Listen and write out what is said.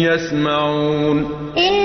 يسمعون. إن